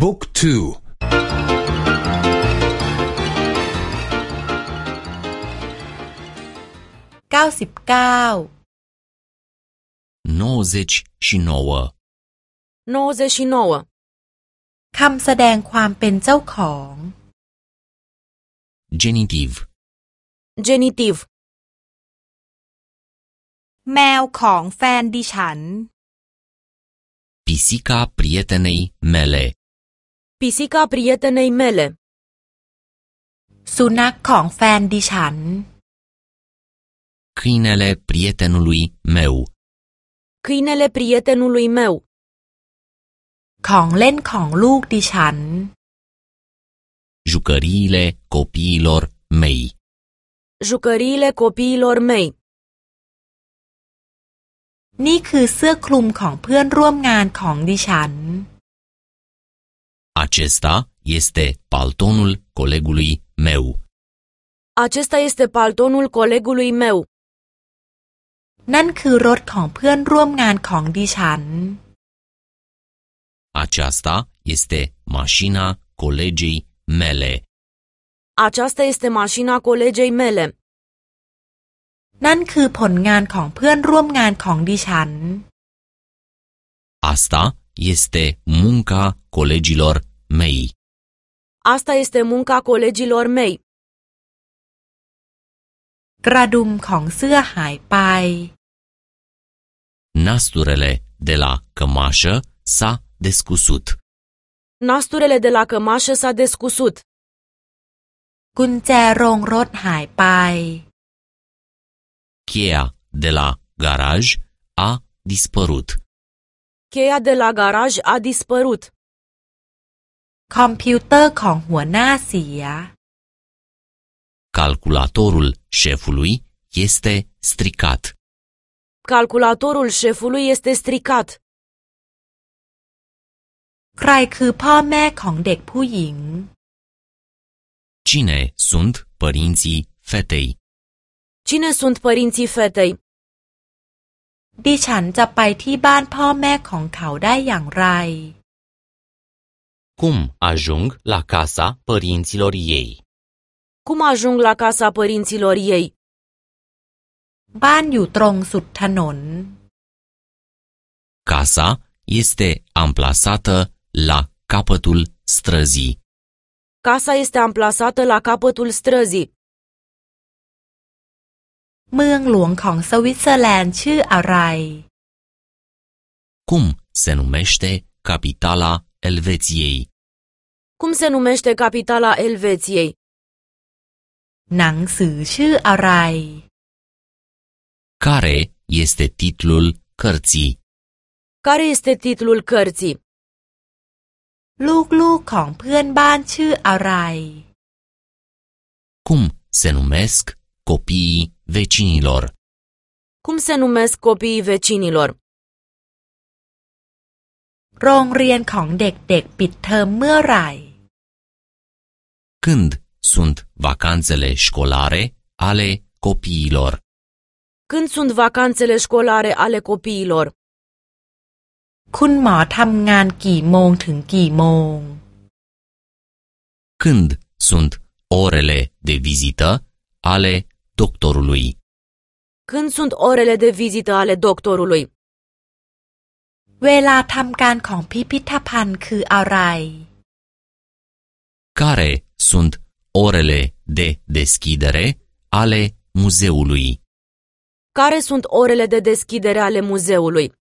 บุ๊กทูเก้าสิบเก้า99 99. คำแสดงความเป็นเจ้าของ Genitiv Genitiv. แมวของแฟนดิฉัน Pisica prietenei mele Pisica prietenei mele. สุนัขของแฟนดิฉัน Câinele prietenului meu Câinele prietenului meu. ของเล่นของลูกดิฉัน Jucăriile copiilor mei Jucăriile copiilor mei. นี่คือเสื้อคลุมของเพื่อนร่วมงานของดิฉัน Acesta este paltonul colegului meu Acesta este paltonul colegului meu. นั่นคือรถของเพื่อนร่วมงานของดิฉัน Aceasta este mașina colegei mele Aceasta este mașina colegei mele. นั่นคือผลงานของเพื่อนร่วมงานของดิฉัน Asta este munca colegilor mei Asta este munca colegilor mei. กระดุมของเสื้อหายไป Nasturele de la cămașă s-a descusut Nasturele de la cămașă s-a descusut. กุญแจโรงรถหายไป Cheia de la garaj a dispărut Cheia de la garaj a dispărut. คอมพิวเตอร์ของหัวหน้าเสีย Calculatorul șefului este stricat Calculatorul șefului este stricat. ใครคือพ่อแม่ของเด็กผู้หญิง Cine sunt părinții fetei? Cine sunt părinții fetei? ดิฉันจะไปที่บ้านพ่อแม่ของเขาได้อย่างไร Cum ajung la casa părinților ei? Cum ajung la casa părinților ei? บ้านอยู่ตรงสุดถนน Casa este amplasată la capătul străzii. Casa este amplasată la capătul străzii. เมืองหลวงของสวิตเซอร์แลนด์ชื่ออะไร Cum se numește capitala Elveției? Cum se numește capitala Elveției? หนังสือชื่ออะไร Care este titlul cărții? Care este titlul cărții? ลูกๆของเพื่อนบ้านชื่ออะไร Cum se numesc copiii vecinilor? Cum se numesc copiii vecinilor? โรงเรียนของเด็กๆปิดเทอมเมื่อไหร่ Când sunt vacanțele școlare ale copiilor? Când sunt vacanțele școlare ale copiilor? คุณหมอทำงานกี่โมงถึงกี่โมง Când sunt orele de vizită ale doctorului? Când sunt orele de vizită ale doctorului? เวลาทำการของพิพิธภัณฑ์คืออะไร Care sunt orele de deschidere ale muzeului? Care sunt orele de deschidere ale muzeului?